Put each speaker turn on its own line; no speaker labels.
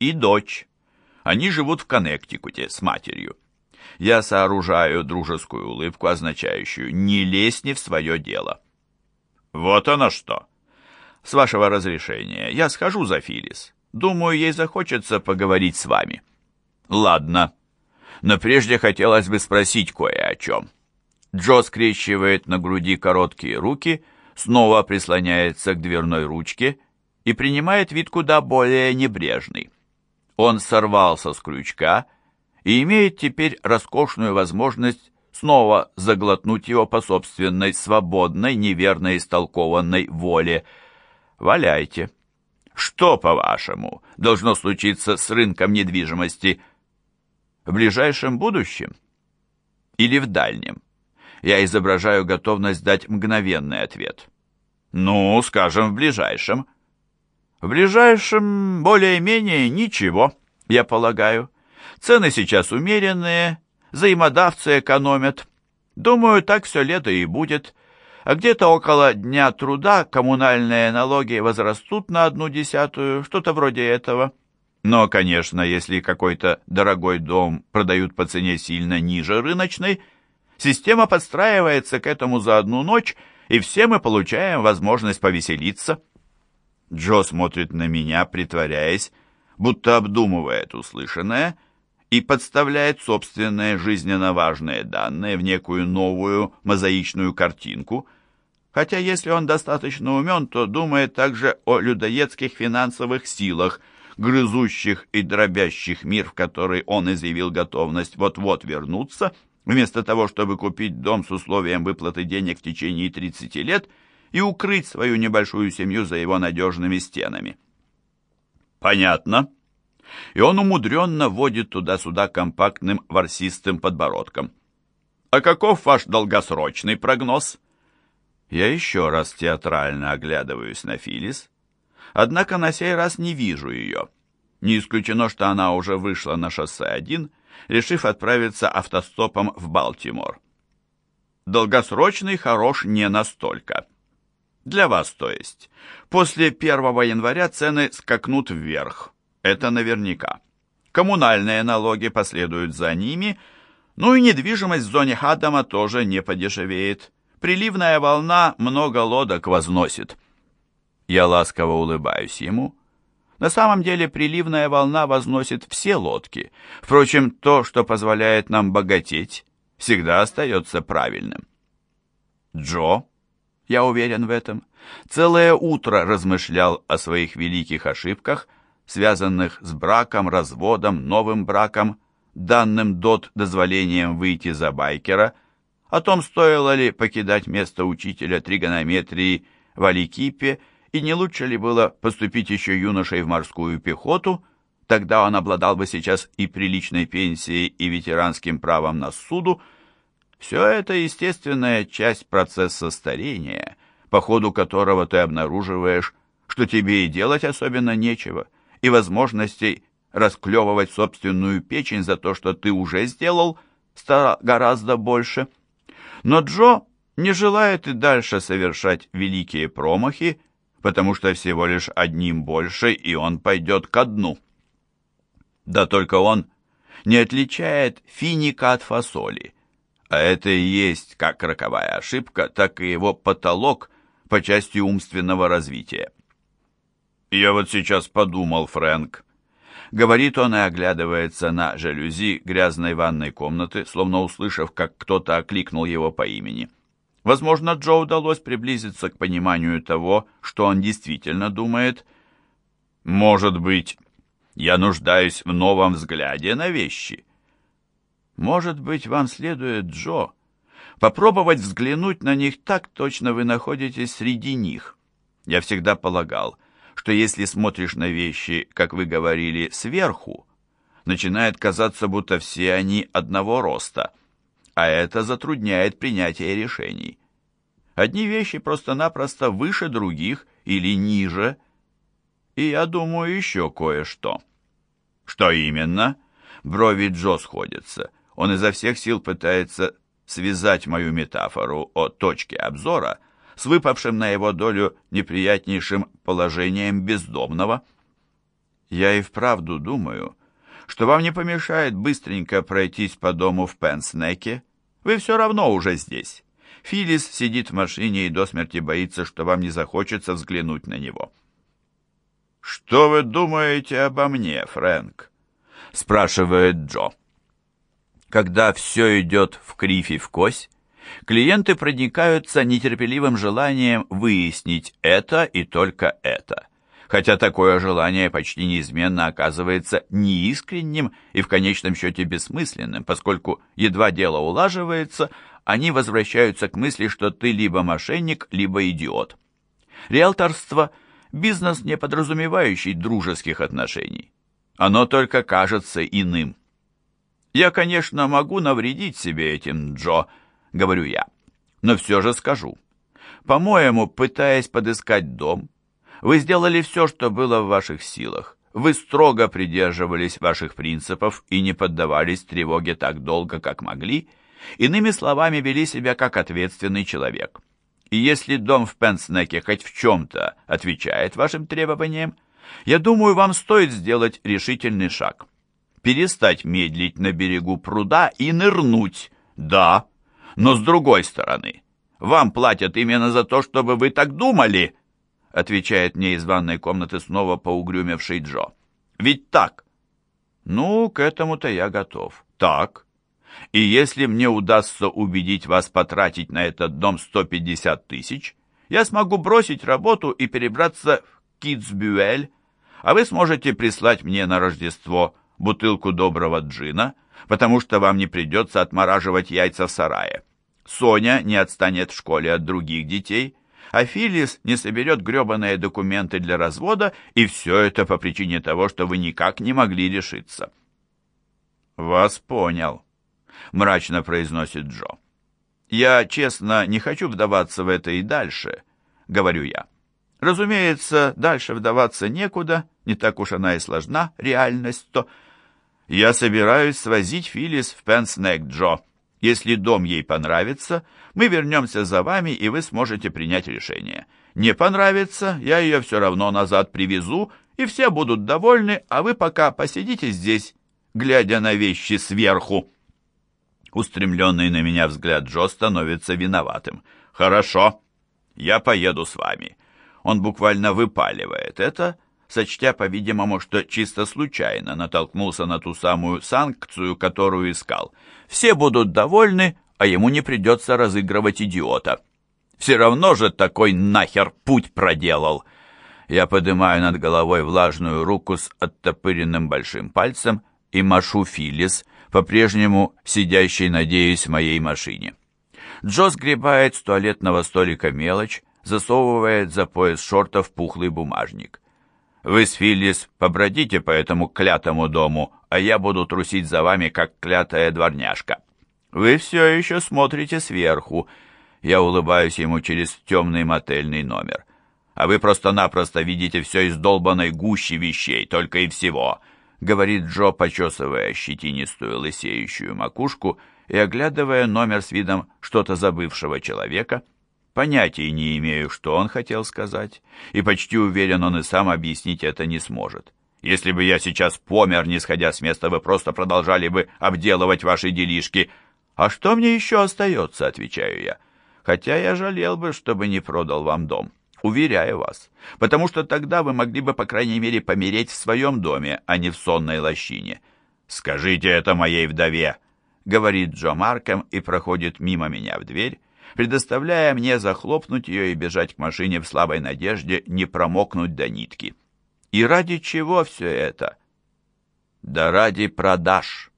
и дочь. Они живут в Коннектикуте с матерью. Я сооружаю дружескую улыбку, означающую «не лезь не в свое дело». Вот оно что. С вашего разрешения, я схожу за Филис. Думаю, ей захочется поговорить с вами. Ладно. Но прежде хотелось бы спросить кое о чем. Джо скрещивает на груди короткие руки, снова прислоняется к дверной ручке и принимает вид куда более небрежный. Он сорвался с крючка и имеет теперь роскошную возможность снова заглотнуть его по собственной свободной, неверно истолкованной воле. Валяйте. Что, по-вашему, должно случиться с рынком недвижимости в ближайшем будущем или в дальнем? Я изображаю готовность дать мгновенный ответ. Ну, скажем, в ближайшем. В ближайшем более-менее ничего, я полагаю. Цены сейчас умеренные, взаимодавцы экономят. Думаю, так все лето и будет. А где-то около дня труда коммунальные налоги возрастут на одну десятую, что-то вроде этого. Но, конечно, если какой-то дорогой дом продают по цене сильно ниже рыночной, система подстраивается к этому за одну ночь, и все мы получаем возможность повеселиться. Джо смотрит на меня, притворяясь, будто обдумывает услышанное — и подставляет собственные жизненно важные данные в некую новую мозаичную картинку, хотя если он достаточно умен, то думает также о людоедских финансовых силах, грызущих и дробящих мир, в который он изъявил готовность вот-вот вернуться, вместо того, чтобы купить дом с условием выплаты денег в течение 30 лет и укрыть свою небольшую семью за его надежными стенами. «Понятно», и он умудренно водит туда-сюда компактным ворсистым подбородком. «А каков ваш долгосрочный прогноз?» Я еще раз театрально оглядываюсь на Филис, однако на сей раз не вижу ее. Не исключено, что она уже вышла на шоссе 1, решив отправиться автостопом в Балтимор. Долгосрочный хорош не настолько. Для вас, то есть. После 1 января цены скакнут вверх. Это наверняка. Коммунальные налоги последуют за ними, ну и недвижимость в зоне Хаддама тоже не подешевеет. Приливная волна много лодок возносит. Я ласково улыбаюсь ему. На самом деле приливная волна возносит все лодки. Впрочем, то, что позволяет нам богатеть, всегда остается правильным. Джо, я уверен в этом, целое утро размышлял о своих великих ошибках – связанных с браком, разводом, новым браком, данным ДОТ дозволением выйти за байкера, о том, стоило ли покидать место учителя тригонометрии в Аликипе и не лучше ли было поступить еще юношей в морскую пехоту, тогда он обладал бы сейчас и приличной пенсией, и ветеранским правом на суду. Все это естественная часть процесса старения, по ходу которого ты обнаруживаешь, что тебе и делать особенно нечего – и возможностей расклевывать собственную печень за то, что ты уже сделал, стало гораздо больше. Но Джо не желает и дальше совершать великие промахи, потому что всего лишь одним больше, и он пойдет ко дну. Да только он не отличает финика от фасоли, а это и есть как роковая ошибка, так и его потолок по части умственного развития. «Я вот сейчас подумал, Фрэнк». Говорит он и оглядывается на жалюзи грязной ванной комнаты, словно услышав, как кто-то окликнул его по имени. Возможно, Джо удалось приблизиться к пониманию того, что он действительно думает. «Может быть, я нуждаюсь в новом взгляде на вещи». «Может быть, вам следует, Джо, попробовать взглянуть на них так точно вы находитесь среди них. Я всегда полагал, что если смотришь на вещи, как вы говорили, сверху, начинает казаться, будто все они одного роста, а это затрудняет принятие решений. Одни вещи просто-напросто выше других или ниже, и я думаю еще кое-что. Что именно? Брови Джо сходятся. Он изо всех сил пытается связать мою метафору о точке обзора – с выпавшим на его долю неприятнейшим положением бездомного. Я и вправду думаю, что вам не помешает быстренько пройтись по дому в Пенснеке. Вы все равно уже здесь. Филис сидит в машине и до смерти боится, что вам не захочется взглянуть на него. «Что вы думаете обо мне, Фрэнк?» — спрашивает Джо. Когда все идет в кривь и в кось, клиенты проникаются нетерпеливым желанием выяснить это и только это. Хотя такое желание почти неизменно оказывается неискренним и в конечном счете бессмысленным, поскольку едва дело улаживается, они возвращаются к мысли, что ты либо мошенник, либо идиот. Риэлторство – бизнес, не подразумевающий дружеских отношений. Оно только кажется иным. «Я, конечно, могу навредить себе этим, Джо», — говорю я, — «но все же скажу. По-моему, пытаясь подыскать дом, вы сделали все, что было в ваших силах. Вы строго придерживались ваших принципов и не поддавались тревоге так долго, как могли, иными словами, вели себя как ответственный человек. И если дом в Пенснеке хоть в чем-то отвечает вашим требованиям, я думаю, вам стоит сделать решительный шаг перестать медлить на берегу пруда и нырнуть. Да, но с другой стороны, вам платят именно за то, чтобы вы так думали, отвечает мне из ванной комнаты снова поугрюмевший Джо. Ведь так? Ну, к этому-то я готов. Так. И если мне удастся убедить вас потратить на этот дом 150 тысяч, я смогу бросить работу и перебраться в Китсбюэль, а вы сможете прислать мне на Рождество бутылку доброго джина, потому что вам не придется отмораживать яйца в сарае. Соня не отстанет в школе от других детей, а Филлис не соберет гребаные документы для развода, и все это по причине того, что вы никак не могли решиться. «Вас понял», — мрачно произносит Джо. «Я, честно, не хочу вдаваться в это и дальше», — говорю я. Разумеется, дальше вдаваться некуда, не так уж она и сложна, реальность, то... Я собираюсь свозить Филлис в Пенснек, Джо. Если дом ей понравится, мы вернемся за вами, и вы сможете принять решение. Не понравится, я ее все равно назад привезу, и все будут довольны, а вы пока посидите здесь, глядя на вещи сверху. Устремленный на меня взгляд Джо становится виноватым. «Хорошо, я поеду с вами». Он буквально выпаливает это, — сочтя, по-видимому, что чисто случайно натолкнулся на ту самую санкцию, которую искал. Все будут довольны, а ему не придется разыгрывать идиота. Все равно же такой нахер путь проделал. Я поднимаю над головой влажную руку с оттопыренным большим пальцем и машу Филис, по-прежнему сидящей, надеюсь, в моей машине. Джо сгребает с туалетного столика мелочь, засовывает за пояс шортов пухлый бумажник. Вы с Филлис побродите по этому клятому дому, а я буду трусить за вами, как клятая дворняжка. Вы все еще смотрите сверху. Я улыбаюсь ему через темный мотельный номер. А вы просто-напросто видите все из долбанной гущи вещей, только и всего, — говорит Джо, почесывая щетинистую лысеющую макушку и оглядывая номер с видом что-то забывшего человека — Понятия не имею, что он хотел сказать, и почти уверен, он и сам объяснить это не сможет. Если бы я сейчас помер, не сходя с места, вы просто продолжали бы обделывать ваши делишки. А что мне еще остается, отвечаю я. Хотя я жалел бы, чтобы не продал вам дом. Уверяю вас. Потому что тогда вы могли бы, по крайней мере, помереть в своем доме, а не в сонной лощине. «Скажите это моей вдове», — говорит Джо Марком и проходит мимо меня в дверь, предоставляя мне захлопнуть ее и бежать к машине в слабой надежде не промокнуть до нитки. И ради чего все это? Да ради продаж.